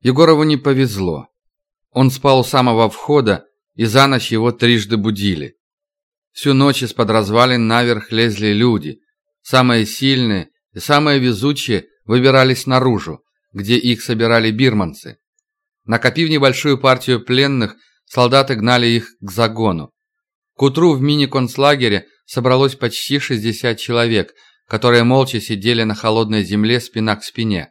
Егорову не повезло. Он спал у самого входа, и за ночь его трижды будили. Всю ночь из-под развалин наверх лезли люди. Самые сильные и самые везучие выбирались наружу, где их собирали бирманцы. Накопив небольшую партию пленных, солдаты гнали их к загону. К утру в мини-концлагере собралось почти 60 человек, которые молча сидели на холодной земле спина к спине.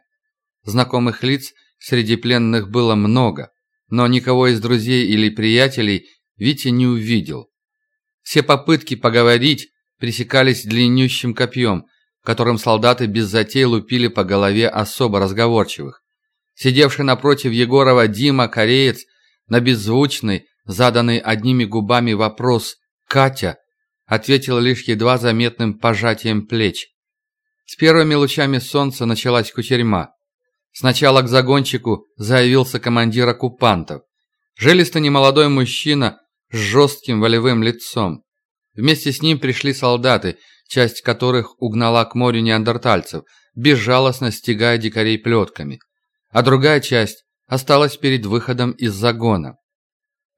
Знакомых лиц среди пленных было много, но никого из друзей или приятелей Витя не увидел. Все попытки поговорить пресекались длиннющим копьем, которым солдаты без затей лупили по голове особо разговорчивых. Сидевший напротив Егорова Дима, кореец, на беззвучный, заданный одними губами вопрос «Катя?» ответил лишь едва заметным пожатием плеч. С первыми лучами солнца началась кутерьма. Сначала к загончику заявился командир оккупантов. Жилистый немолодой мужчина с жестким волевым лицом. Вместе с ним пришли солдаты, часть которых угнала к морю неандертальцев, безжалостно стягая дикарей плетками а другая часть осталась перед выходом из загона.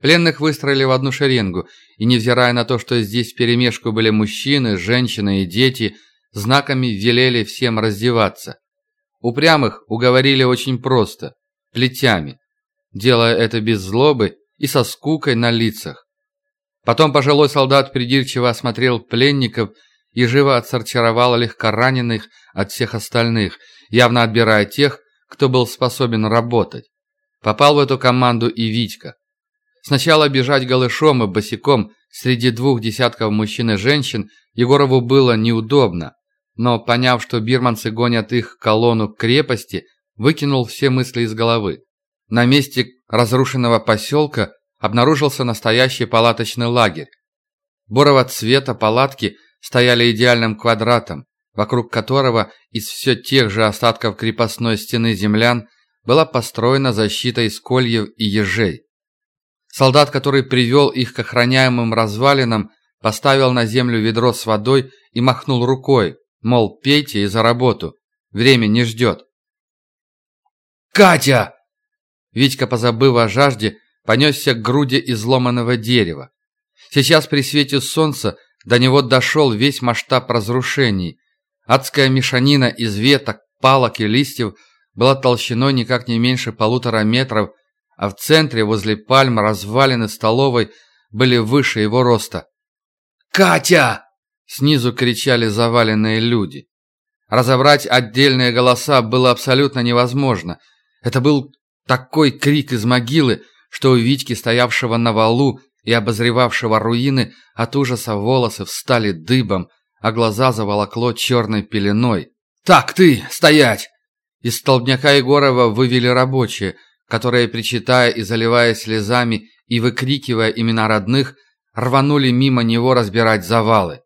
Пленных выстроили в одну шеренгу, и невзирая на то, что здесь вперемешку были мужчины, женщины и дети, знаками велели всем раздеваться. Упрямых уговорили очень просто – плетями, делая это без злобы и со скукой на лицах. Потом пожилой солдат придирчиво осмотрел пленников и живо отсортировал легкораненых от всех остальных, явно отбирая тех, кто был способен работать. Попал в эту команду и Витька. Сначала бежать голышом и босиком среди двух десятков мужчин и женщин Егорову было неудобно, но, поняв, что бирманцы гонят их колонну к крепости, выкинул все мысли из головы. На месте разрушенного поселка обнаружился настоящий палаточный лагерь. Борого цвета палатки стояли идеальным квадратом, вокруг которого из все тех же остатков крепостной стены землян была построена защита из кольев и ежей. Солдат, который привел их к охраняемым развалинам, поставил на землю ведро с водой и махнул рукой, мол, пейте и за работу, время не ждет. «Катя!» Витька, позабыв о жажде, понесся к груди изломанного дерева. Сейчас при свете солнца до него дошел весь масштаб разрушений, Адская мешанина из веток, палок и листьев была толщиной никак не меньше полутора метров, а в центре, возле пальм, развалины столовой были выше его роста. «Катя!» — снизу кричали заваленные люди. Разобрать отдельные голоса было абсолютно невозможно. Это был такой крик из могилы, что у Витьки, стоявшего на валу и обозревавшего руины, от ужаса волосы встали дыбом, а глаза заволокло черной пеленой. «Так ты, стоять!» Из столбняка Егорова вывели рабочие, которые, причитая и заливая слезами и выкрикивая имена родных, рванули мимо него разбирать завалы.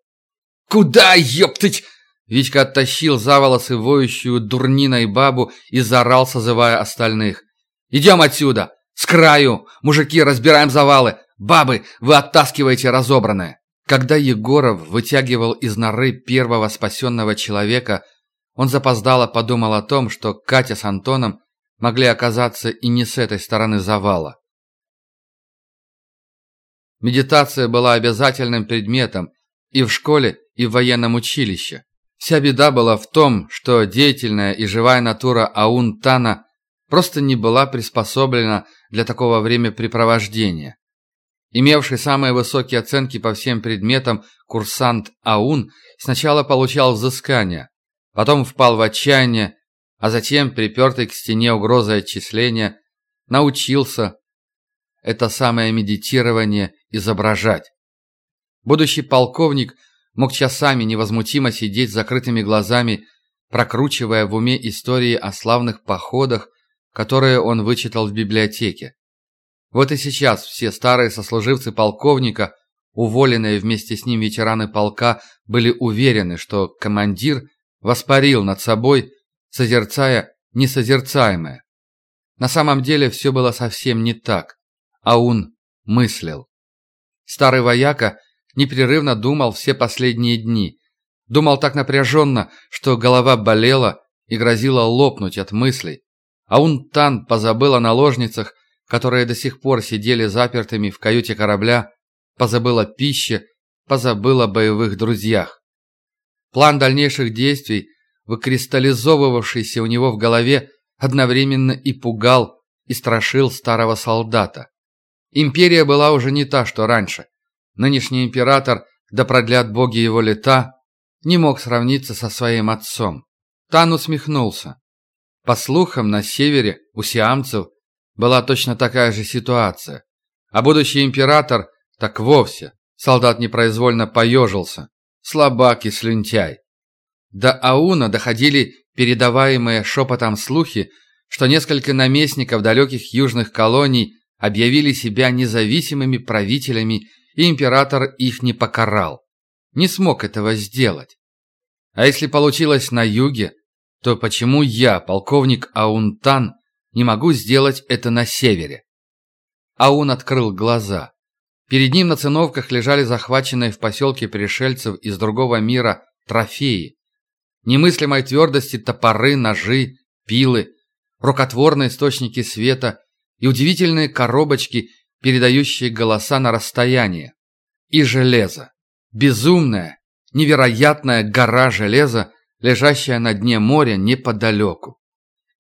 «Куда, ёптыть?» Витька оттащил за волосы воющую дурниной бабу и заорал, созывая остальных. «Идем отсюда! С краю! Мужики, разбираем завалы! Бабы, вы оттаскиваете разобранное!» Когда Егоров вытягивал из норы первого спасенного человека, он запоздало подумал о том, что Катя с Антоном могли оказаться и не с этой стороны завала. Медитация была обязательным предметом и в школе, и в военном училище. Вся беда была в том, что деятельная и живая натура Аун-Тана просто не была приспособлена для такого времяпрепровождения. Имевший самые высокие оценки по всем предметам курсант АУН сначала получал взыскание, потом впал в отчаяние, а затем, припертый к стене угрозой отчисления, научился это самое медитирование изображать. Будущий полковник мог часами невозмутимо сидеть с закрытыми глазами, прокручивая в уме истории о славных походах, которые он вычитал в библиотеке. Вот и сейчас все старые сослуживцы полковника, уволенные вместе с ним ветераны полка, были уверены, что командир воспарил над собой, созерцая несозерцаемое. На самом деле все было совсем не так, а он мыслил. Старый вояка непрерывно думал все последние дни. Думал так напряженно, что голова болела и грозила лопнуть от мыслей. Аунтан позабыл о наложницах, которые до сих пор сидели запертыми в каюте корабля, позабыл о пище, позабыл о боевых друзьях. План дальнейших действий, выкристаллизовывавшийся у него в голове, одновременно и пугал, и страшил старого солдата. Империя была уже не та, что раньше. Нынешний император, да продлят боги его лета, не мог сравниться со своим отцом. Тан усмехнулся. По слухам, на севере, у сиамцев, была точно такая же ситуация. А будущий император так вовсе. Солдат непроизвольно поежился. Слабак и слюнтяй. До Ауна доходили передаваемые шепотом слухи, что несколько наместников далеких южных колоний объявили себя независимыми правителями, и император их не покарал. Не смог этого сделать. А если получилось на юге, то почему я, полковник Аунтан, не могу сделать это на севере? Аун открыл глаза. Перед ним на циновках лежали захваченные в поселке пришельцев из другого мира трофеи. Немыслимой твердости топоры, ножи, пилы, рукотворные источники света и удивительные коробочки, передающие голоса на расстояние. И железо. Безумная, невероятная гора железа, лежащая на дне моря неподалеку.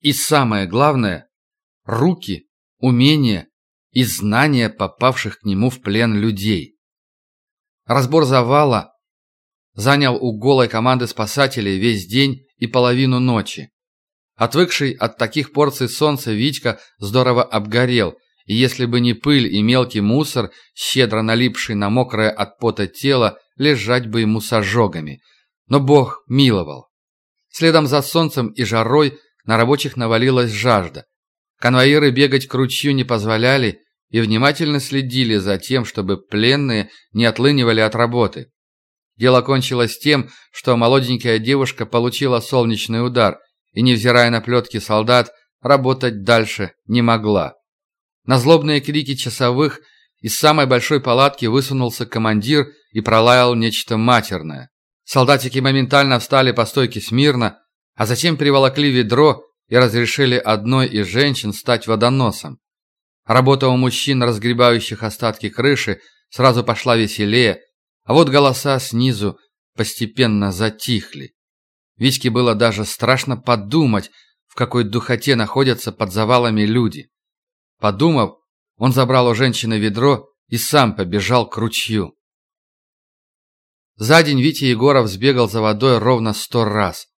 И самое главное – руки, умения и знания попавших к нему в плен людей. Разбор завала занял у голой команды спасателей весь день и половину ночи. Отвыкший от таких порций солнца Витька здорово обгорел, если бы не пыль и мелкий мусор, щедро налипший на мокрое от пота тело, лежать бы ему с ожогами. Но Бог миловал. Следом за солнцем и жарой на рабочих навалилась жажда. Конвоиры бегать к ручью не позволяли и внимательно следили за тем, чтобы пленные не отлынивали от работы. Дело кончилось тем, что молоденькая девушка получила солнечный удар и, невзирая на плетки солдат, работать дальше не могла. На злобные крики часовых из самой большой палатки высунулся командир и пролаял нечто матерное. Солдатики моментально встали по стойке смирно, а затем приволокли ведро и разрешили одной из женщин стать водоносом. Работа у мужчин, разгребающих остатки крыши, сразу пошла веселее, а вот голоса снизу постепенно затихли. Витьке было даже страшно подумать, в какой духоте находятся под завалами люди. Подумав, он забрал у женщины ведро и сам побежал к ручью. За день Витя Егоров сбегал за водой ровно сто раз.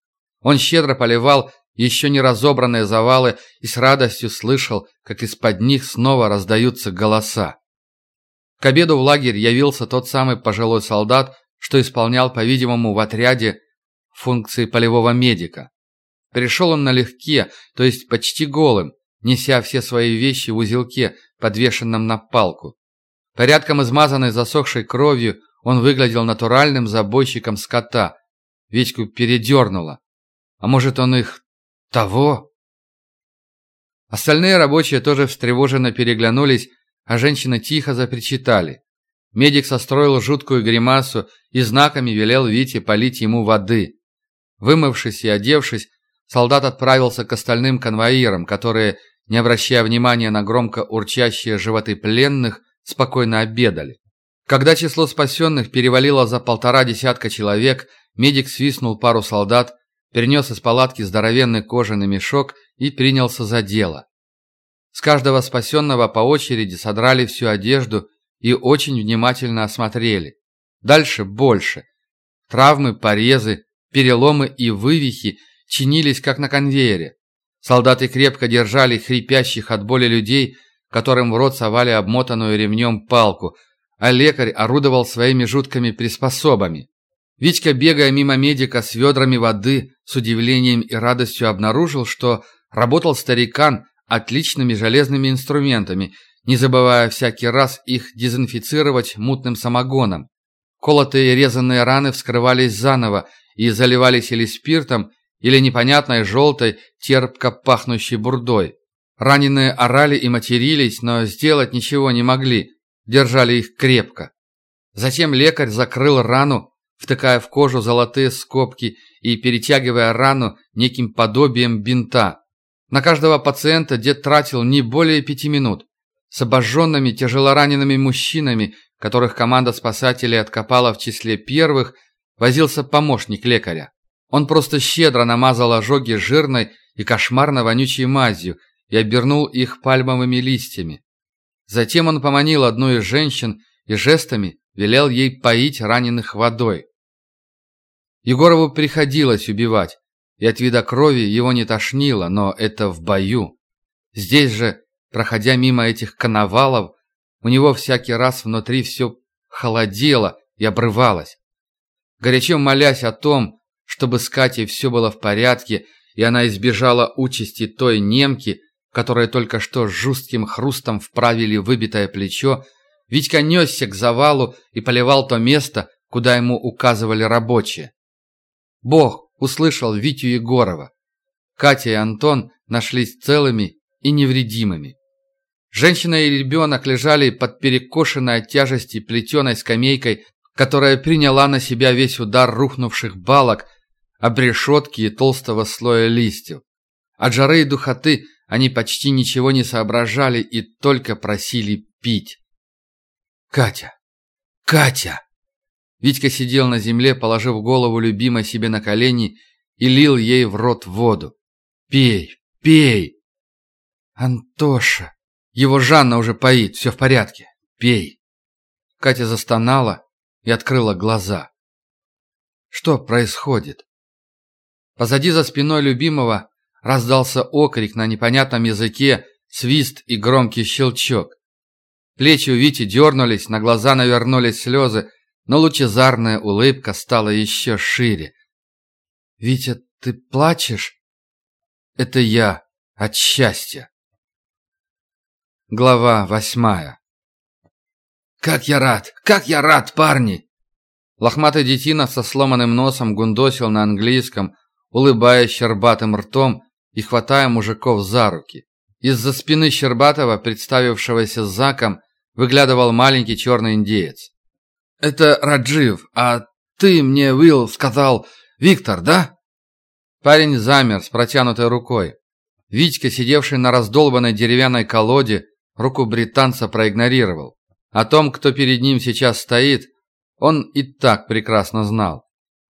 Он щедро поливал еще не разобранные завалы и с радостью слышал, как из-под них снова раздаются голоса. К обеду в лагерь явился тот самый пожилой солдат, что исполнял, по-видимому, в отряде функции полевого медика. Пришел он налегке, то есть почти голым, неся все свои вещи в узелке, подвешенном на палку. Порядком измазанный засохшей кровью, он выглядел натуральным забойщиком скота. Витьку передернуло. А может, он их... того? Остальные рабочие тоже встревоженно переглянулись, а женщины тихо запричитали. Медик состроил жуткую гримасу и знаками велел Вите полить ему воды. Вымывшись и одевшись, солдат отправился к остальным конвоирам, которые, не обращая внимания на громко урчащие животы пленных, спокойно обедали. Когда число спасенных перевалило за полтора десятка человек, медик свистнул пару солдат, перенес из палатки здоровенный кожаный мешок и принялся за дело. С каждого спасенного по очереди содрали всю одежду и очень внимательно осмотрели. Дальше больше. Травмы, порезы, переломы и вывихи чинились как на конвейере. Солдаты крепко держали хрипящих от боли людей, которым в рот совали обмотанную ремнем палку, а лекарь орудовал своими жуткими приспособами. Витька, бегая мимо медика с ведрами воды, с удивлением и радостью обнаружил, что работал старикан отличными железными инструментами, не забывая всякий раз их дезинфицировать мутным самогоном. Колотые и резанные раны вскрывались заново и заливались или спиртом, или непонятной желтой, терпко пахнущей бурдой. Раненые орали и матерились, но сделать ничего не могли, держали их крепко. Затем лекарь закрыл рану, втыкая в кожу золотые скобки и перетягивая рану неким подобием бинта. На каждого пациента дед тратил не более пяти минут. С обожженными тяжелоранеными мужчинами, которых команда спасателей откопала в числе первых, возился помощник лекаря. Он просто щедро намазал ожоги жирной и кошмарно вонючей мазью и обернул их пальмовыми листьями. Затем он поманил одну из женщин и жестами велел ей поить раненых водой. Егорову приходилось убивать, и от вида крови его не тошнило, но это в бою. Здесь же, проходя мимо этих коновалов, у него всякий раз внутри все холодело и обрывалось. Горячо молясь о том, чтобы с Катей все было в порядке, и она избежала участи той немки, которая только что с жестким хрустом вправили выбитое плечо, Витька несся к завалу и поливал то место, куда ему указывали рабочие. Бог услышал Витю Егорова. Катя и Антон нашлись целыми и невредимыми. Женщина и ребенок лежали под перекошенной от тяжести плетеной скамейкой, которая приняла на себя весь удар рухнувших балок, обрешетки и толстого слоя листьев. От жары и духоты они почти ничего не соображали и только просили пить. «Катя! Катя!» Витька сидел на земле, положив голову любимой себе на колени и лил ей в рот воду. «Пей! Пей!» «Антоша!» Его Жанна уже поит, все в порядке. Пей. Катя застонала и открыла глаза. Что происходит? Позади за спиной любимого раздался окрик на непонятном языке, свист и громкий щелчок. Плечи у Вити дернулись, на глаза навернулись слезы, но лучезарная улыбка стала еще шире. «Витя, ты плачешь?» «Это я от счастья». Глава восьмая «Как я рад! Как я рад, парни!» Лохматый детина со сломанным носом гундосил на английском, улыбаясь щербатым ртом и хватая мужиков за руки. Из-за спины Щербатова, представившегося Заком, выглядывал маленький черный индеец. «Это Раджив, а ты мне, Уилл, сказал Виктор, да?» Парень замер с протянутой рукой. Витька, сидевший на раздолбанной деревянной колоде, руку британца проигнорировал. О том, кто перед ним сейчас стоит, он и так прекрасно знал.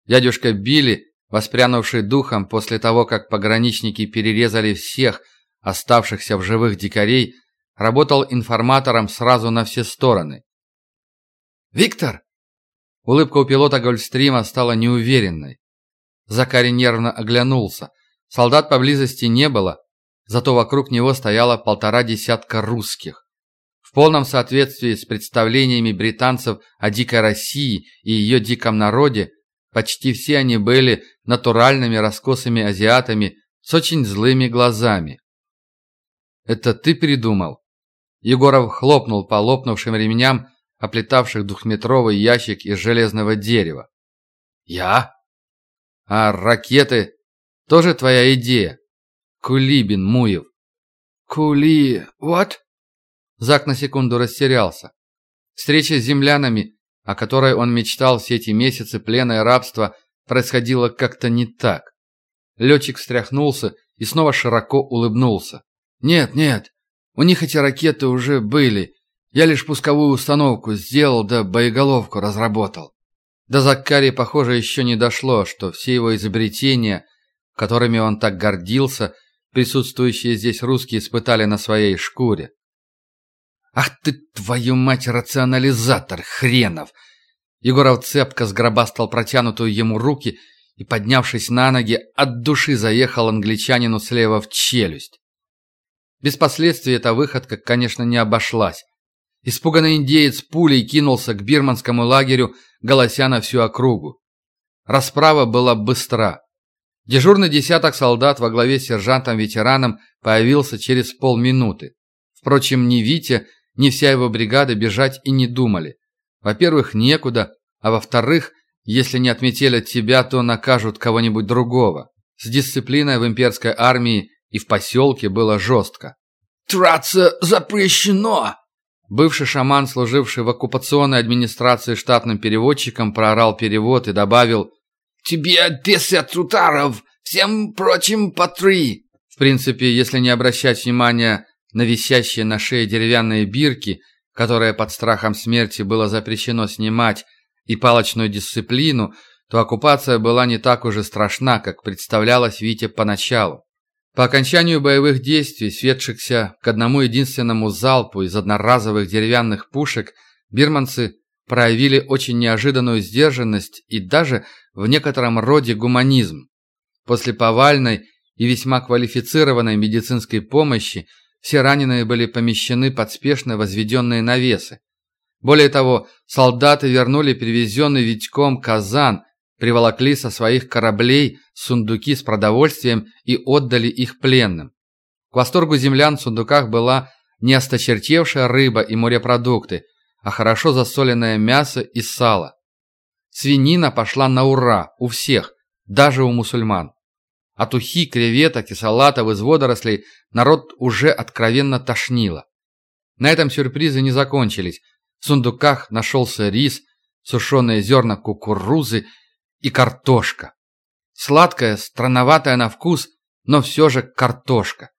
Дядюшка Билли, воспрянувший духом после того, как пограничники перерезали всех оставшихся в живых дикарей, работал информатором сразу на все стороны. «Виктор!» Улыбка у пилота Гольфстрима стала неуверенной. Закари нервно оглянулся. Солдат поблизости не было, зато вокруг него стояло полтора десятка русских. В полном соответствии с представлениями британцев о дикой России и ее диком народе, почти все они были натуральными раскосыми азиатами с очень злыми глазами. «Это ты придумал?» Егоров хлопнул по лопнувшим ремням, оплетавших двухметровый ящик из железного дерева. «Я?» «А ракеты? Тоже твоя идея?» Кулибин Муев. «Кули... вот?» Зак на секунду растерялся. Встреча с землянами, о которой он мечтал все эти месяцы плена и рабства, происходила как-то не так. Летчик встряхнулся и снова широко улыбнулся. «Нет, нет, у них эти ракеты уже были. Я лишь пусковую установку сделал, да боеголовку разработал». До Закари, похоже, еще не дошло, что все его изобретения, которыми он так гордился, присутствующие здесь русские испытали на своей шкуре. «Ах ты, твою мать, рационализатор хренов!» Егоров цепко сгробастал протянутую ему руки и, поднявшись на ноги, от души заехал англичанину слева в челюсть. Без последствий эта выходка, конечно, не обошлась. Испуганный индеец пулей кинулся к бирманскому лагерю, голося на всю округу. Расправа была быстра. Дежурный десяток солдат во главе с сержантом-ветераном появился через полминуты. Впрочем, ни Витя, ни вся его бригада бежать и не думали. Во-первых, некуда, а во-вторых, если не отметелят тебя, то накажут кого-нибудь другого. С дисциплиной в имперской армии и в поселке было жестко. «Траться запрещено!» Бывший шаман, служивший в оккупационной администрации штатным переводчиком, проорал перевод и добавил «Тебе десять ударов, всем прочим по три!» В принципе, если не обращать внимания на висящие на шее деревянные бирки, которые под страхом смерти было запрещено снимать, и палочную дисциплину, то оккупация была не так уже страшна, как представлялось Вите поначалу. По окончанию боевых действий, светшихся к одному единственному залпу из одноразовых деревянных пушек, бирманцы проявили очень неожиданную сдержанность и даже в некотором роде гуманизм. После повальной и весьма квалифицированной медицинской помощи все раненые были помещены под спешно возведенные навесы. Более того, солдаты вернули привезенный Витьком казан, приволокли со своих кораблей сундуки с продовольствием и отдали их пленным. К восторгу землян в сундуках была не осточертевшая рыба и морепродукты, а хорошо засоленное мясо и сало. Свинина пошла на ура у всех, даже у мусульман. От ухи, креветок и салатов из водорослей народ уже откровенно тошнило. На этом сюрпризы не закончились. В сундуках нашелся рис, сушеные зерна кукурузы и картошка. Сладкая, странноватая на вкус, но все же картошка.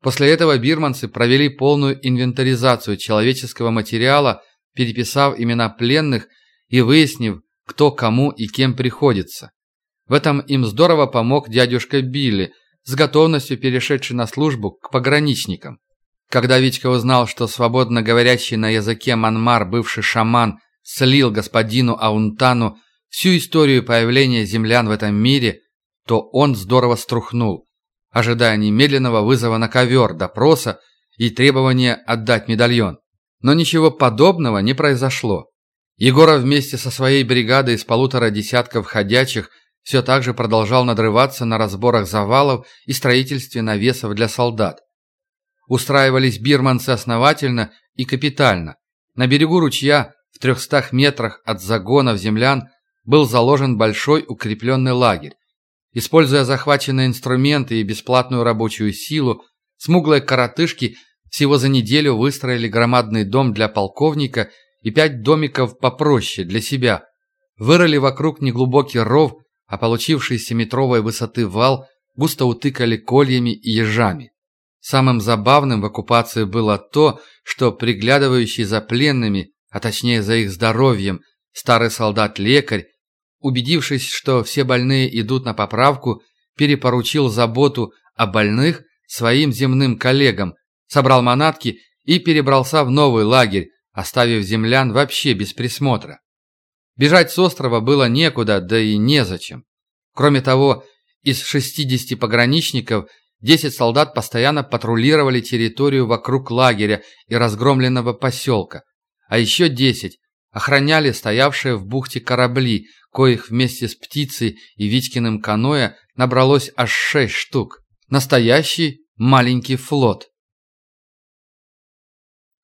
После этого бирманцы провели полную инвентаризацию человеческого материала, переписав имена пленных и выяснив, кто кому и кем приходится. В этом им здорово помог дядюшка Билли, с готовностью перешедший на службу к пограничникам. Когда Витька узнал, что свободно говорящий на языке манмар бывший шаман слил господину Аунтану всю историю появления землян в этом мире, то он здорово струхнул, ожидая немедленного вызова на ковер, допроса и требования отдать медальон. Но ничего подобного не произошло. Егоров вместе со своей бригадой из полутора десятков ходячих все так же продолжал надрываться на разборах завалов и строительстве навесов для солдат. Устраивались бирманцы основательно и капитально. На берегу ручья, в трехстах метрах от загонов землян, был заложен большой укрепленный лагерь. Используя захваченные инструменты и бесплатную рабочую силу, смуглые коротышки всего за неделю выстроили громадный дом для полковника и пять домиков попроще для себя. Вырыли вокруг неглубокий ров а получившийся метровой высоты вал густо утыкали кольями и ежами. Самым забавным в оккупации было то, что приглядывающий за пленными, а точнее за их здоровьем, старый солдат-лекарь, убедившись, что все больные идут на поправку, перепоручил заботу о больных своим земным коллегам, собрал манатки и перебрался в новый лагерь, оставив землян вообще без присмотра. Бежать с острова было некуда, да и незачем. Кроме того, из 60 пограничников 10 солдат постоянно патрулировали территорию вокруг лагеря и разгромленного поселка, а еще 10 охраняли стоявшие в бухте корабли, коих вместе с птицей и Витькиным каноэ набралось аж 6 штук. Настоящий маленький флот.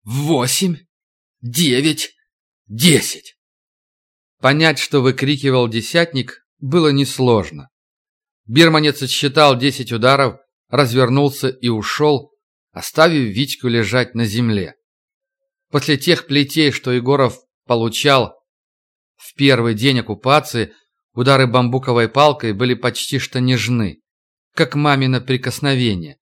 Восемь, девять, десять. Понять, что выкрикивал десятник, было несложно. Бирманец отсчитал десять ударов, развернулся и ушел, оставив Витьку лежать на земле. После тех плетей, что Егоров получал в первый день оккупации, удары бамбуковой палкой были почти что нежны, как мамино прикосновение.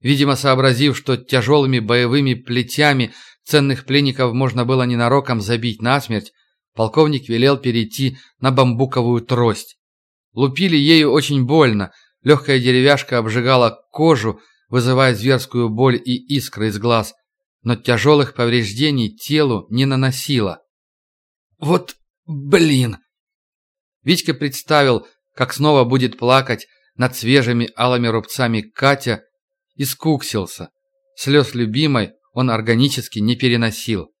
Видимо, сообразив, что тяжелыми боевыми плетями ценных пленников можно было ненароком забить насмерть, полковник велел перейти на бамбуковую трость. Лупили ею очень больно, легкая деревяшка обжигала кожу, вызывая зверскую боль и искры из глаз, но тяжелых повреждений телу не наносила. «Вот блин!» Витька представил, как снова будет плакать над свежими алыми рубцами Катя, и скуксился. Слез любимой он органически не переносил.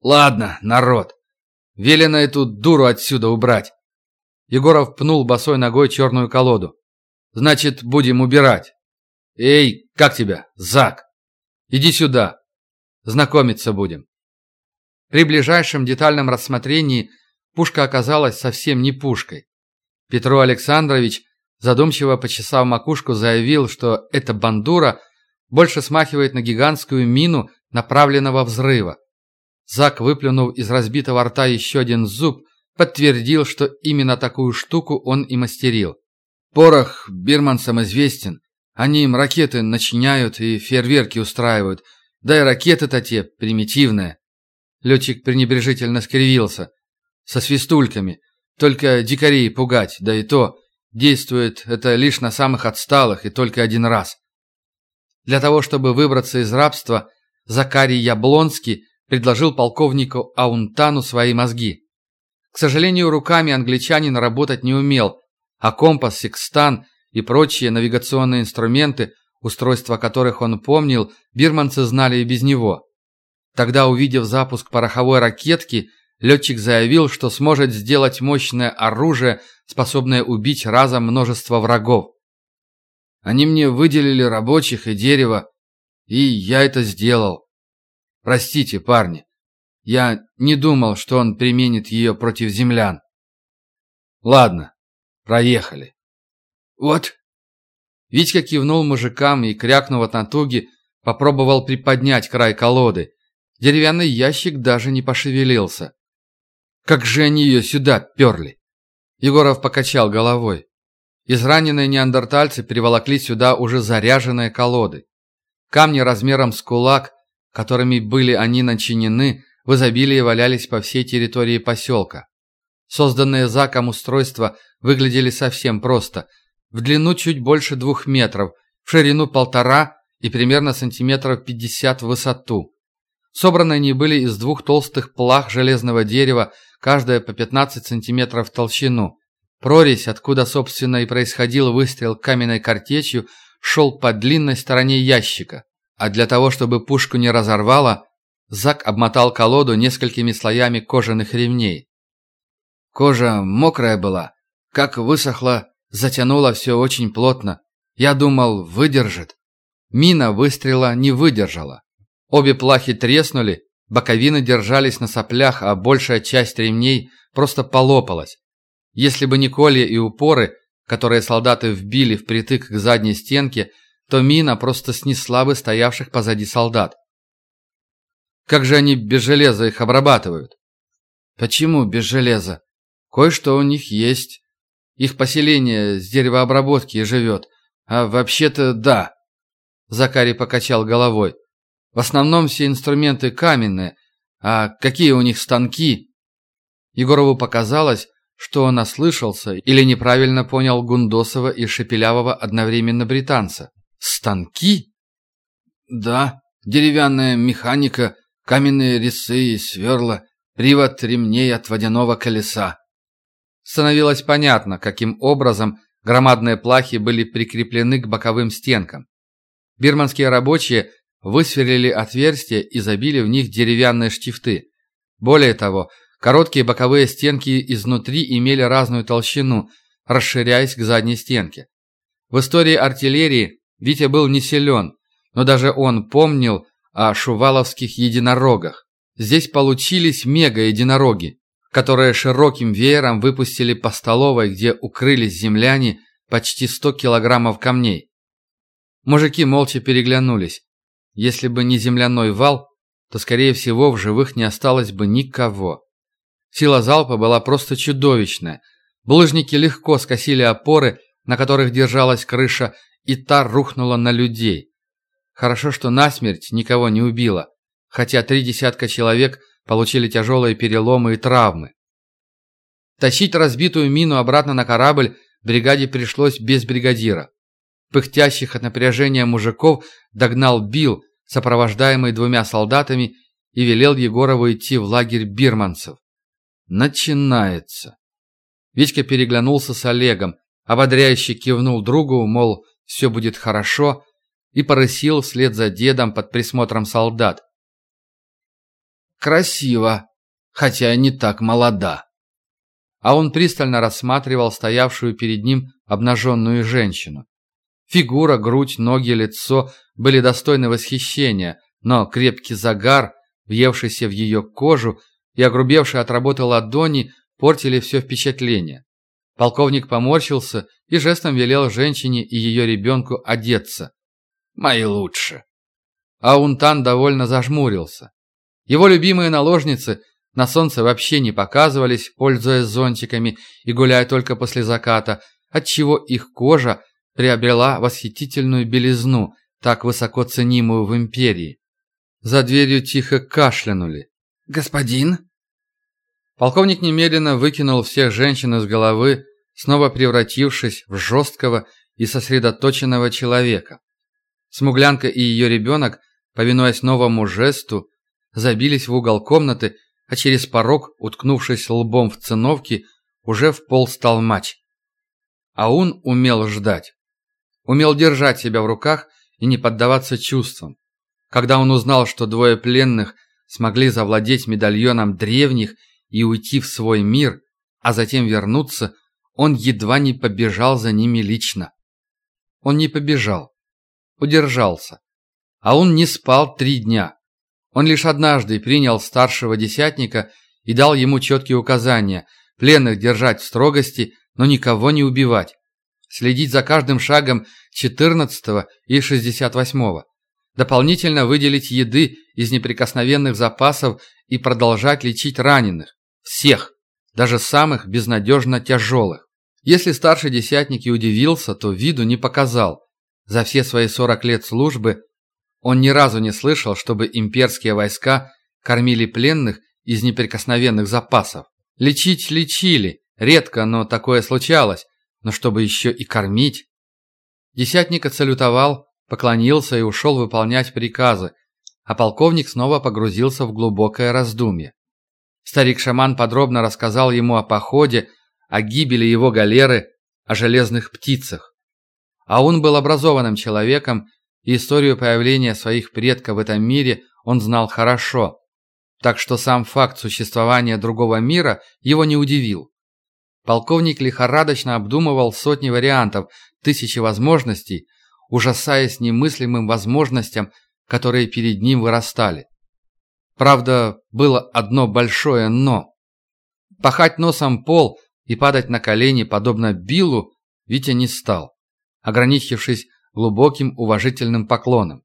«Ладно, народ, Велено эту дуру отсюда убрать. Егоров пнул босой ногой черную колоду. Значит, будем убирать. Эй, как тебя? Зак. Иди сюда. Знакомиться будем. При ближайшем детальном рассмотрении пушка оказалась совсем не пушкой. Петро Александрович, задумчиво почесав макушку, заявил, что эта бандура больше смахивает на гигантскую мину направленного взрыва. Зак, выплюнув из разбитого рта еще один зуб, подтвердил, что именно такую штуку он и мастерил. Порох бирманцам известен. Они им ракеты начиняют и фейерверки устраивают. Да и ракеты-то те примитивные. Летчик пренебрежительно скривился. Со свистульками. Только дикарей пугать, да и то. Действует это лишь на самых отсталых и только один раз. Для того, чтобы выбраться из рабства, Закарий Яблонский предложил полковнику Аунтану свои мозги. К сожалению, руками англичанин работать не умел, а компас, секстан и прочие навигационные инструменты, устройства которых он помнил, бирманцы знали и без него. Тогда, увидев запуск пороховой ракетки, летчик заявил, что сможет сделать мощное оружие, способное убить разом множество врагов. Они мне выделили рабочих и дерево, и я это сделал. Простите, парни. Я не думал, что он применит ее против землян. Ладно, проехали. Вот. Витька кивнул мужикам и, крякнув от натуги, попробовал приподнять край колоды. Деревянный ящик даже не пошевелился. Как же они ее сюда перли? Егоров покачал головой. Израненные неандертальцы приволокли сюда уже заряженные колоды. Камни размером с кулак, которыми были они начинены, в изобилии валялись по всей территории поселка. Созданные Заком устройства выглядели совсем просто. В длину чуть больше двух метров, в ширину полтора и примерно сантиметров пятьдесят в высоту. Собраны они были из двух толстых плах железного дерева, каждая по 15 сантиметров в толщину. Прорезь, откуда, собственно, и происходил выстрел каменной картечью, шел по длинной стороне ящика. А для того, чтобы пушку не разорвало, Зак обмотал колоду несколькими слоями кожаных ремней. Кожа мокрая была, как высохла, затянула все очень плотно. Я думал, выдержит. Мина выстрела не выдержала. Обе плахи треснули, боковины держались на соплях, а большая часть ремней просто полопалась. Если бы не колья и упоры, которые солдаты вбили впритык к задней стенке, то мина просто снесла бы стоявших позади солдат. Как же они без железа их обрабатывают? Почему без железа? Кое-что у них есть. Их поселение с деревообработки живет. А вообще-то да. Закарий покачал головой. В основном все инструменты каменные. А какие у них станки? Егорову показалось, что он ослышался или неправильно понял Гундосова и Шепелявого одновременно британца. Станки? Да, деревянная механика, каменные резцы и сверла, привод ремней от водяного колеса. Становилось понятно, каким образом громадные плахи были прикреплены к боковым стенкам. Бирманские рабочие высверлили отверстия и забили в них деревянные штифты. Более того, короткие боковые стенки изнутри имели разную толщину, расширяясь к задней стенке. В истории артиллерии Витя был не силен, но даже он помнил, о шуваловских единорогах. Здесь получились мега-единороги, которые широким веером выпустили по столовой, где укрылись земляне, почти 100 килограммов камней. Мужики молча переглянулись. Если бы не земляной вал, то, скорее всего, в живых не осталось бы никого. Сила залпа была просто чудовищная. Булыжники легко скосили опоры, на которых держалась крыша, и та рухнула на людей. Хорошо, что насмерть никого не убило, хотя три десятка человек получили тяжелые переломы и травмы. Тащить разбитую мину обратно на корабль бригаде пришлось без бригадира. Пыхтящих от напряжения мужиков догнал Билл, сопровождаемый двумя солдатами, и велел Егорову идти в лагерь бирманцев. Начинается. Витька переглянулся с Олегом, ободряюще кивнул другу, мол, все будет хорошо, и порысил вслед за дедом под присмотром солдат. «Красиво, хотя не так молода». А он пристально рассматривал стоявшую перед ним обнаженную женщину. Фигура, грудь, ноги, лицо были достойны восхищения, но крепкий загар, въевшийся в ее кожу и огрубевшие от работы ладони, портили все впечатление. Полковник поморщился и жестом велел женщине и ее ребенку одеться мои лучше». Аунтан довольно зажмурился. Его любимые наложницы на солнце вообще не показывались, пользуясь зонтиками и гуляя только после заката, отчего их кожа, приобрела восхитительную белизну, так высоко ценимую в империи. За дверью тихо кашлянули. «Господин?» Полковник немедленно выкинул всех женщин из головы, снова превратившись в жесткого и сосредоточенного человека. Смуглянка и ее ребенок, повинуясь новому жесту, забились в угол комнаты, а через порог, уткнувшись лбом в циновки, уже в пол стал матч. А он умел ждать. Умел держать себя в руках и не поддаваться чувствам. Когда он узнал, что двое пленных смогли завладеть медальоном древних и уйти в свой мир, а затем вернуться, он едва не побежал за ними лично. Он не побежал, удержался. А он не спал три дня. Он лишь однажды принял старшего десятника и дал ему четкие указания – пленных держать в строгости, но никого не убивать. Следить за каждым шагом 14 и 68 -го. Дополнительно выделить еды из неприкосновенных запасов и продолжать лечить раненых. Всех, даже самых безнадежно тяжелых. Если старший десятник и удивился, то виду не показал. За все свои 40 лет службы он ни разу не слышал, чтобы имперские войска кормили пленных из неприкосновенных запасов. Лечить лечили, редко, но такое случалось, но чтобы еще и кормить. Десятник отсалютовал, поклонился и ушел выполнять приказы, а полковник снова погрузился в глубокое раздумье. Старик-шаман подробно рассказал ему о походе, о гибели его галеры, о железных птицах. А он был образованным человеком, и историю появления своих предков в этом мире он знал хорошо. Так что сам факт существования другого мира его не удивил. Полковник лихорадочно обдумывал сотни вариантов, тысячи возможностей, ужасаясь немыслимым возможностям, которые перед ним вырастали. Правда, было одно большое «но». Пахать носом пол и падать на колени, подобно Биллу, Витя не стал, ограничившись глубоким уважительным поклоном.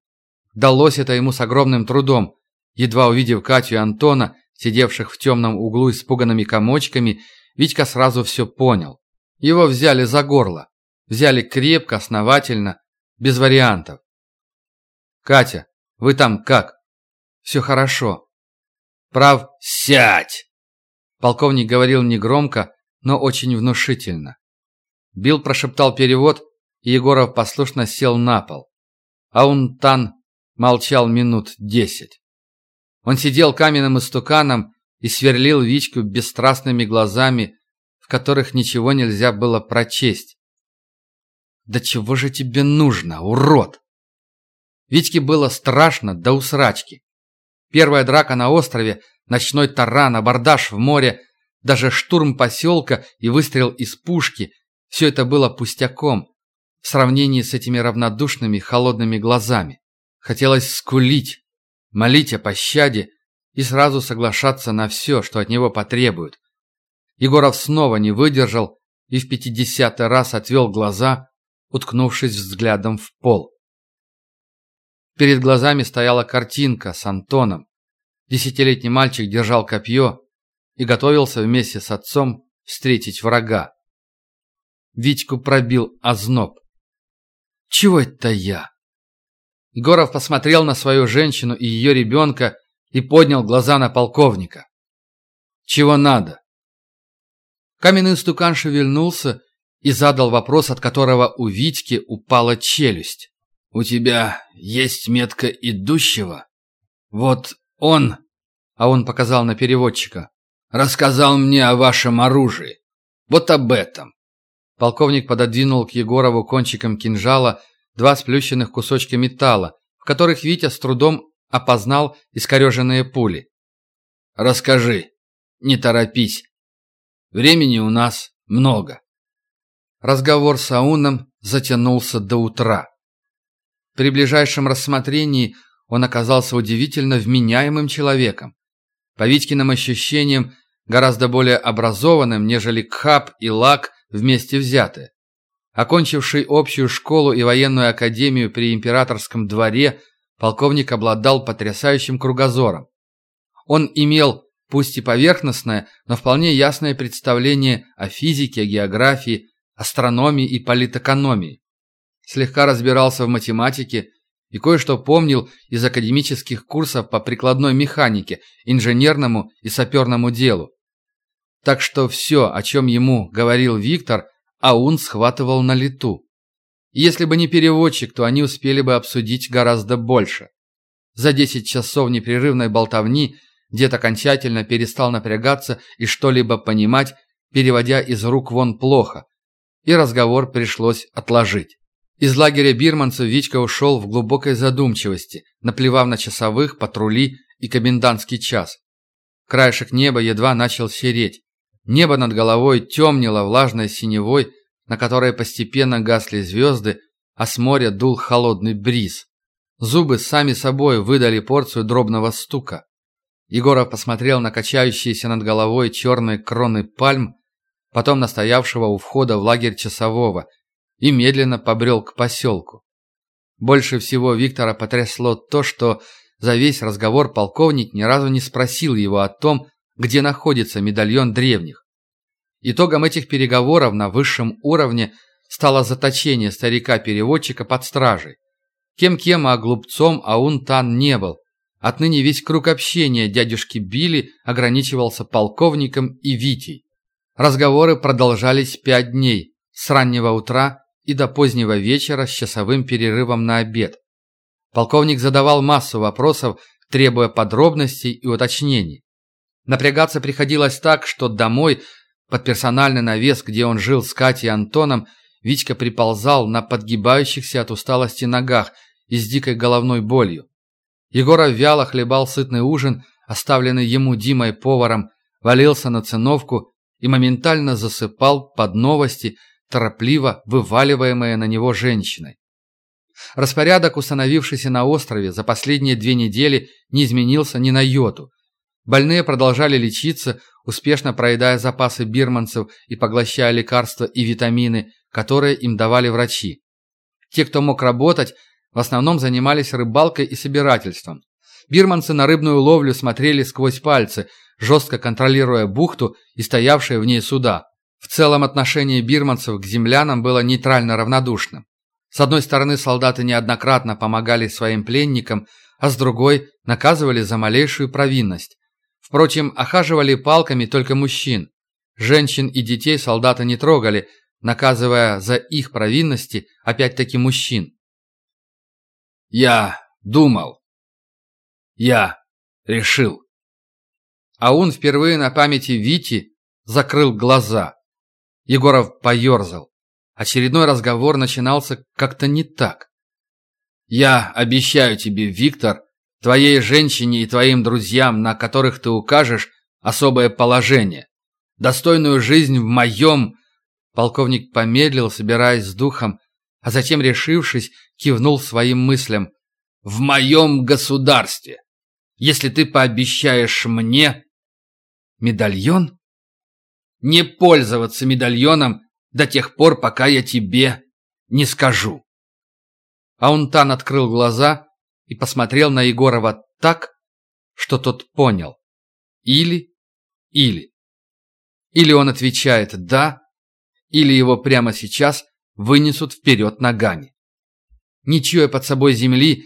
Далось это ему с огромным трудом. Едва увидев Катю и Антона, сидевших в темном углу испуганными комочками, Витька сразу все понял. Его взяли за горло. Взяли крепко, основательно, без вариантов. «Катя, вы там как?» «Все хорошо. Прав, сядь!» Полковник говорил негромко, но очень внушительно. Билл прошептал перевод, и Егоров послушно сел на пол. А Унтан молчал минут десять. Он сидел каменным истуканом и сверлил Вичку бесстрастными глазами, в которых ничего нельзя было прочесть. «Да чего же тебе нужно, урод?» Витьке было страшно до усрачки. Первая драка на острове, ночной таран, абордаж в море, даже штурм поселка и выстрел из пушки – все это было пустяком в сравнении с этими равнодушными холодными глазами. Хотелось скулить, молить о пощаде и сразу соглашаться на все, что от него потребуют. Егоров снова не выдержал и в пятидесятый раз отвел глаза, уткнувшись взглядом в пол. Перед глазами стояла картинка с Антоном. Десятилетний мальчик держал копье и готовился вместе с отцом встретить врага. Витьку пробил озноб. «Чего это я?» Егоров посмотрел на свою женщину и ее ребенка и поднял глаза на полковника. «Чего надо?» Каменный стукан шевельнулся и задал вопрос, от которого у Витьки упала челюсть. «У тебя есть метка идущего? Вот он, а он показал на переводчика, рассказал мне о вашем оружии. Вот об этом». Полковник пододвинул к Егорову кончиком кинжала два сплющенных кусочка металла, в которых Витя с трудом опознал искореженные пули. «Расскажи, не торопись. Времени у нас много». Разговор с Ауном затянулся до утра. При ближайшем рассмотрении он оказался удивительно вменяемым человеком. По Витькиным ощущениям, гораздо более образованным, нежели Кхаб и Лак вместе взятые. Окончивший общую школу и военную академию при императорском дворе, полковник обладал потрясающим кругозором. Он имел, пусть и поверхностное, но вполне ясное представление о физике, географии, астрономии и политэкономии. Слегка разбирался в математике и кое-что помнил из академических курсов по прикладной механике, инженерному и саперному делу. Так что все, о чем ему говорил Виктор, Аун схватывал на лету. И если бы не переводчик, то они успели бы обсудить гораздо больше. За 10 часов непрерывной болтовни дед окончательно перестал напрягаться и что-либо понимать, переводя из рук вон плохо, и разговор пришлось отложить. Из лагеря бирманцев Витька ушел в глубокой задумчивости, наплевав на часовых, патрули и комендантский час. Краешек неба едва начал сереть. Небо над головой темнело влажной синевой, на которой постепенно гасли звезды, а с моря дул холодный бриз. Зубы сами собой выдали порцию дробного стука. Егоров посмотрел на качающиеся над головой черные кроны пальм, потом на стоявшего у входа в лагерь часового – и медленно побрел к поселку. Больше всего Виктора потрясло то, что за весь разговор полковник ни разу не спросил его о том, где находится медальон древних. Итогом этих переговоров на высшем уровне стало заточение старика-переводчика под стражей. Кем-кем, а глупцом Аун-Тан не был. Отныне весь круг общения дядюшки Билли ограничивался полковником и Витей. Разговоры продолжались пять дней, с раннего утра и до позднего вечера с часовым перерывом на обед. Полковник задавал массу вопросов, требуя подробностей и уточнений. Напрягаться приходилось так, что домой, под персональный навес, где он жил с Катей и Антоном, Витька приползал на подгибающихся от усталости ногах и с дикой головной болью. Егоров вяло хлебал сытный ужин, оставленный ему Димой поваром, валился на циновку и моментально засыпал под новости – торопливо вываливаемые на него женщиной. Распорядок, установившийся на острове за последние две недели, не изменился ни на йоту. Больные продолжали лечиться, успешно проедая запасы бирманцев и поглощая лекарства и витамины, которые им давали врачи. Те, кто мог работать, в основном занимались рыбалкой и собирательством. Бирманцы на рыбную ловлю смотрели сквозь пальцы, жестко контролируя бухту и стоявшие в ней суда. В целом отношение бирманцев к землянам было нейтрально равнодушным. С одной стороны, солдаты неоднократно помогали своим пленникам, а с другой наказывали за малейшую провинность. Впрочем, охаживали палками только мужчин. Женщин и детей солдаты не трогали, наказывая за их провинности опять-таки мужчин. «Я думал. Я решил». А он впервые на памяти Вити закрыл глаза. Егоров поерзал. Очередной разговор начинался как-то не так. «Я обещаю тебе, Виктор, твоей женщине и твоим друзьям, на которых ты укажешь, особое положение. Достойную жизнь в моем...» Полковник помедлил, собираясь с духом, а затем, решившись, кивнул своим мыслям. «В моем государстве. Если ты пообещаешь мне...» «Медальон?» Не пользоваться медальоном до тех пор, пока я тебе не скажу. Аунтан открыл глаза и посмотрел на Егорова так, что тот понял. Или, или. Или он отвечает «да», или его прямо сейчас вынесут вперед ногами. Чуя под собой земли,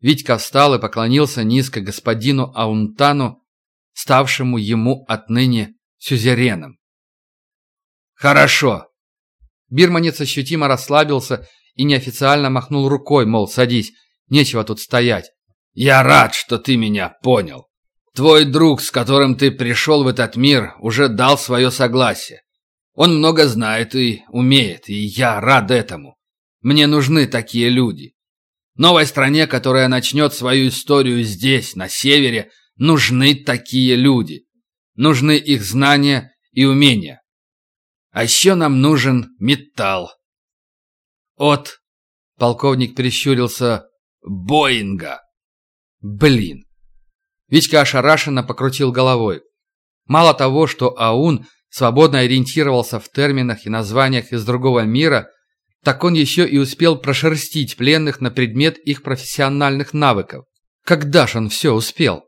Витька встал и поклонился низко господину Аунтану, ставшему ему отныне сюзереном. «Хорошо». Бирманец ощутимо расслабился и неофициально махнул рукой, мол, садись, нечего тут стоять. «Я рад, что ты меня понял. Твой друг, с которым ты пришел в этот мир, уже дал свое согласие. Он много знает и умеет, и я рад этому. Мне нужны такие люди. Новой стране, которая начнет свою историю здесь, на севере, нужны такие люди. Нужны их знания и умения. А еще нам нужен металл. От, полковник прищурился, Боинга. Блин. Витька ошарашенно покрутил головой. Мало того, что Аун свободно ориентировался в терминах и названиях из другого мира, так он еще и успел прошерстить пленных на предмет их профессиональных навыков. Когда ж он все успел?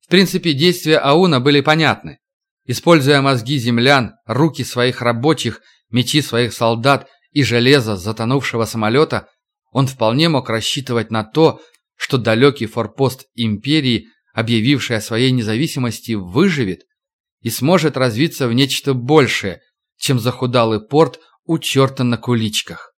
В принципе, действия Ауна были понятны. Используя мозги землян, руки своих рабочих, мечи своих солдат и железа затонувшего самолета, он вполне мог рассчитывать на то, что далекий форпост империи, объявивший о своей независимости, выживет и сможет развиться в нечто большее, чем захудалый порт у черта на куличках.